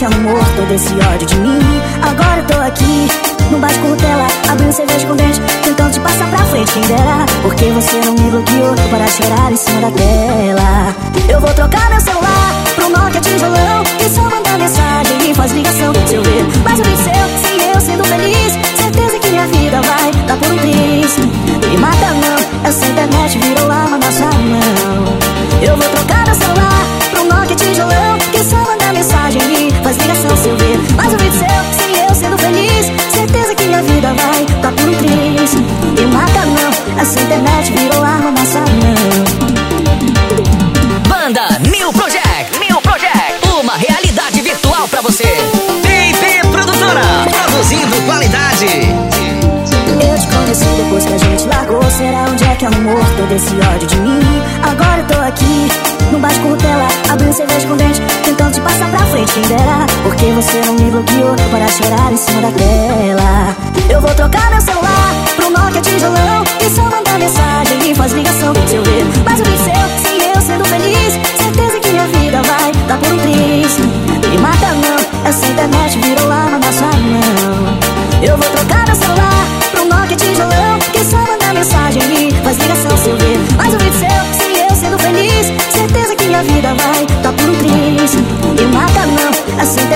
que amor todo esse ódio de mim. Agora eu tô aqui, no bar com tela. Abrindo cerveja com dente, tentando te passar pra frente Quem dera, porque você não me bloqueou. Para chorar em cima da tela essa internet virou arma na sua mão. Banda New Project, New Project, uma realidade virtual pra você. TP Produtora, produzindo qualidade. Eu te conheci depois que a gente largou. Será onde é que amor todo esse ódio de mim. Agora eu tô aqui, no bar com tela Abrindo cerveja com dente, tentando te passar pra frente Quem dera, porque você não me bloqueou Para chorar em cima da tela. Eu vou trocar meu celular pro Nokia tijolão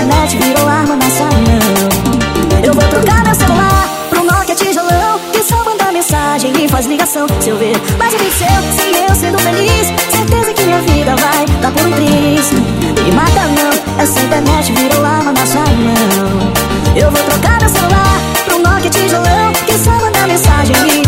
internet virou arma na sua mão Eu vou trocar meu celular pro Nokia tijolão Que só mandar mensagem e faz ligação. Se eu ver Mais vídeo seu, sem eu sendo feliz Certeza que minha vida vai dar por um triz. Me mata não, essa internet virou arma na sua mão Eu vou trocar meu celular pro Nokia tijolão Que só mandar mensagem e